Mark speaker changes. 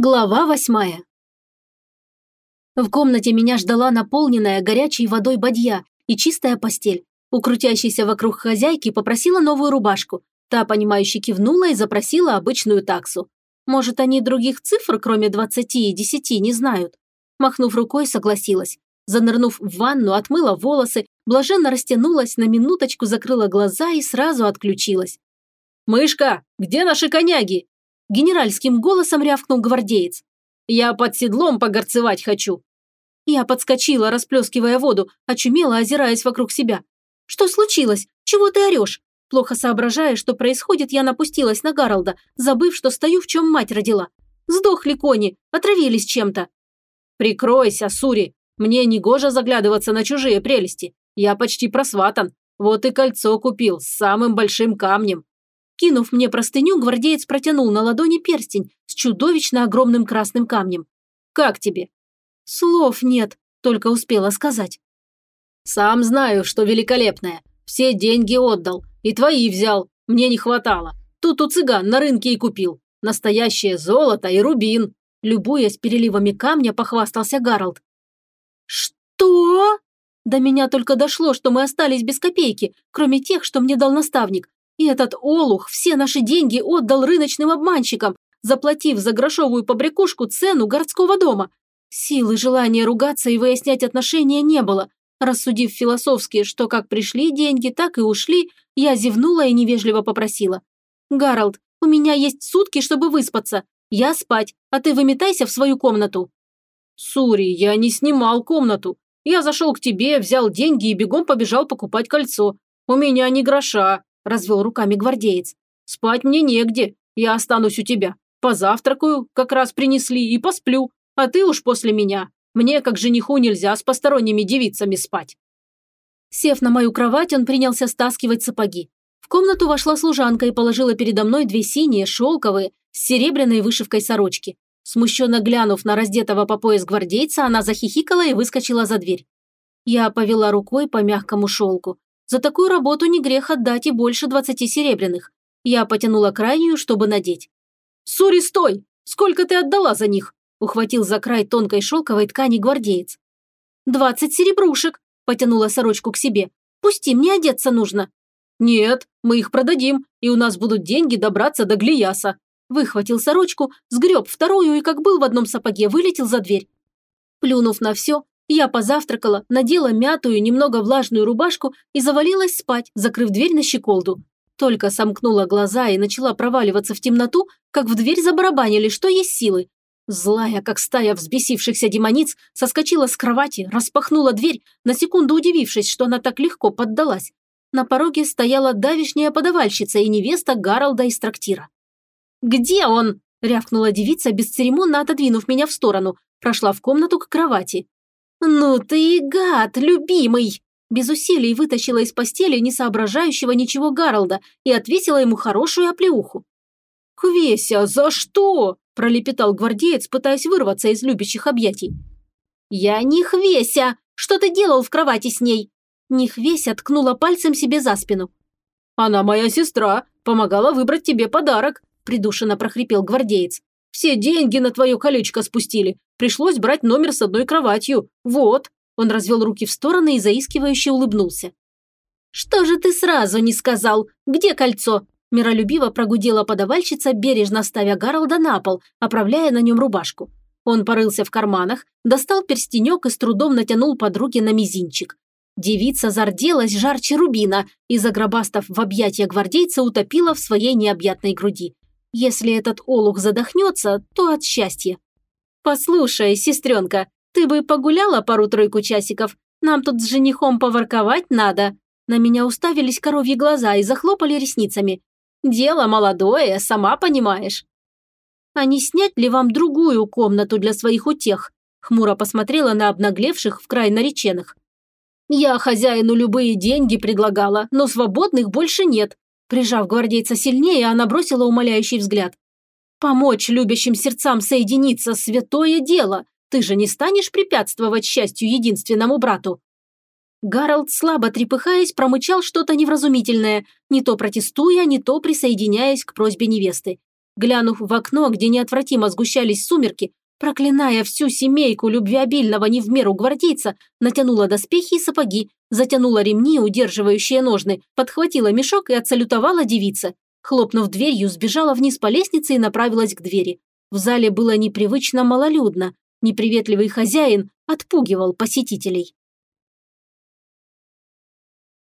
Speaker 1: Глава восьмая. В комнате меня ждала наполненная горячей водой бадья и чистая постель. У крутящейся вокруг хозяйки попросила новую рубашку. Та, понимающе кивнула и запросила обычную таксу. Может, они других цифр, кроме двадцати и десяти, не знают? Махнув рукой, согласилась. Занырнув в ванну, отмыла волосы, блаженно растянулась, на минуточку закрыла глаза и сразу отключилась.
Speaker 2: «Мышка, где наши коняги?»
Speaker 1: Генеральским голосом рявкнул гвардеец.
Speaker 2: «Я под седлом погорцевать хочу».
Speaker 1: Я подскочила, расплескивая воду, очумела, озираясь вокруг себя. «Что случилось? Чего ты орешь?» Плохо соображая, что происходит, я напустилась на Гаролда, забыв, что стою, в чем мать родила. Сдохли кони, отравились чем-то.
Speaker 2: «Прикройся, Сури, мне не гоже заглядываться на чужие прелести. Я почти просватан. Вот и кольцо купил с самым большим камнем.
Speaker 1: Кинув мне простыню, гвардеец протянул на ладони перстень с чудовищно огромным красным камнем. «Как тебе?» «Слов нет», – только успела сказать.
Speaker 2: «Сам знаю, что великолепное. Все деньги отдал. И твои взял. Мне не хватало. Тут у цыган на рынке и купил. Настоящее золото и рубин».
Speaker 1: Любуясь переливами камня, похвастался Гарольд. «Что?» До меня только дошло, что мы остались без копейки, кроме тех, что мне дал наставник, и этот олух все наши деньги отдал рыночным обманщикам, заплатив за грошовую побрякушку цену городского дома. Силы желания ругаться и выяснять отношения не было. Рассудив философски, что как пришли деньги, так и ушли, я зевнула и невежливо попросила. «Гарольд, у меня есть сутки, чтобы выспаться. Я спать, а ты выметайся в свою комнату».
Speaker 2: «Сури, я не снимал комнату. Я зашел к тебе, взял деньги и бегом побежал покупать кольцо. У меня ни гроша развел руками гвардеец. «Спать мне негде, я останусь у тебя. Позавтракаю, как раз принесли, и посплю, а ты уж после меня. Мне, как жениху, нельзя с посторонними девицами спать».
Speaker 1: Сев на мою кровать, он принялся стаскивать сапоги. В комнату вошла служанка и положила передо мной две синие, шелковые, с серебряной вышивкой сорочки. Смущенно глянув на раздетого по пояс гвардейца, она захихикала и выскочила за дверь. Я повела рукой по мягкому шелку. За такую работу не грех отдать и больше двадцати серебряных. Я потянула крайнюю, чтобы надеть.
Speaker 2: «Сури, стой! Сколько ты отдала за них?» Ухватил за край тонкой шелковой ткани гвардеец.
Speaker 1: «Двадцать серебрушек!» Потянула сорочку к себе. «Пусти, мне одеться нужно».
Speaker 2: «Нет, мы их продадим, и у нас будут деньги добраться до Глияса».
Speaker 1: Выхватил сорочку, сгреб вторую и, как был в одном сапоге, вылетел за дверь. Плюнув на все, я позавтракала, надела мятую, немного влажную рубашку и завалилась спать, закрыв дверь на щеколду. Только сомкнула глаза и начала проваливаться в темноту, как в дверь забарабанили, что есть силы. Злая, как стая взбесившихся демониц, соскочила с кровати, распахнула дверь, на секунду удивившись, что она так легко поддалась. На пороге стояла давишняя подавальщица и невеста Гаролда из трактира. «Где он?» – рявкнула девица, бесцеремонно отодвинув меня в сторону, прошла в комнату к кровати. «Ну ты и гад, любимый!» Без усилий вытащила из постели несоображающего ничего Гаролда и отвесила ему хорошую оплеуху.
Speaker 2: «Квеся, за что?» – пролепетал гвардеец, пытаясь вырваться из любящих объятий.
Speaker 1: «Я не Хвеся! Что ты делал в кровати с ней?» Нехвеся ткнула пальцем себе за спину.
Speaker 2: «Она моя сестра, помогала выбрать тебе подарок», – придушенно прохрипел гвардеец. Все деньги на твое колечко спустили. Пришлось брать номер с одной кроватью. Вот». Он развел руки в стороны и заискивающе улыбнулся.
Speaker 1: «Что же ты сразу не сказал? Где кольцо?» Миролюбиво прогудела подавальщица, бережно ставя Гаролда на пол, оправляя на нем рубашку. Он порылся в карманах, достал перстенек и с трудом натянул подруге на мизинчик. Девица зарделась жарче рубина и, загробастав в объятия гвардейца, утопила в своей необъятной груди. Если этот олух задохнется, то от счастья. «Послушай, сестренка, ты бы погуляла пару-тройку часиков? Нам тут с женихом поворковать надо». На меня уставились коровьи глаза и захлопали ресницами. «Дело молодое, сама понимаешь». «А не снять ли вам другую комнату для своих утех?» Хмуро посмотрела на обнаглевших в край нареченных. «Я хозяину любые деньги предлагала, но свободных больше нет. Прижав гвардейца сильнее, она бросила умоляющий взгляд. «Помочь любящим сердцам соединиться – святое дело. Ты же не станешь препятствовать счастью единственному брату?» Гарольд, слабо трепыхаясь, промычал что-то невразумительное, не то протестуя, не то присоединяясь к просьбе невесты. Глянув в окно, где неотвратимо сгущались сумерки, проклиная всю семейку любвеобильного не в меру гвардейца, натянула доспехи и сапоги, затянула ремни, удерживающие ножны, подхватила мешок и отсалютовала девице. Хлопнув дверью, сбежала вниз по лестнице и направилась к двери. В зале было непривычно малолюдно. Неприветливый хозяин отпугивал посетителей.